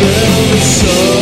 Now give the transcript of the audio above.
Girl, the.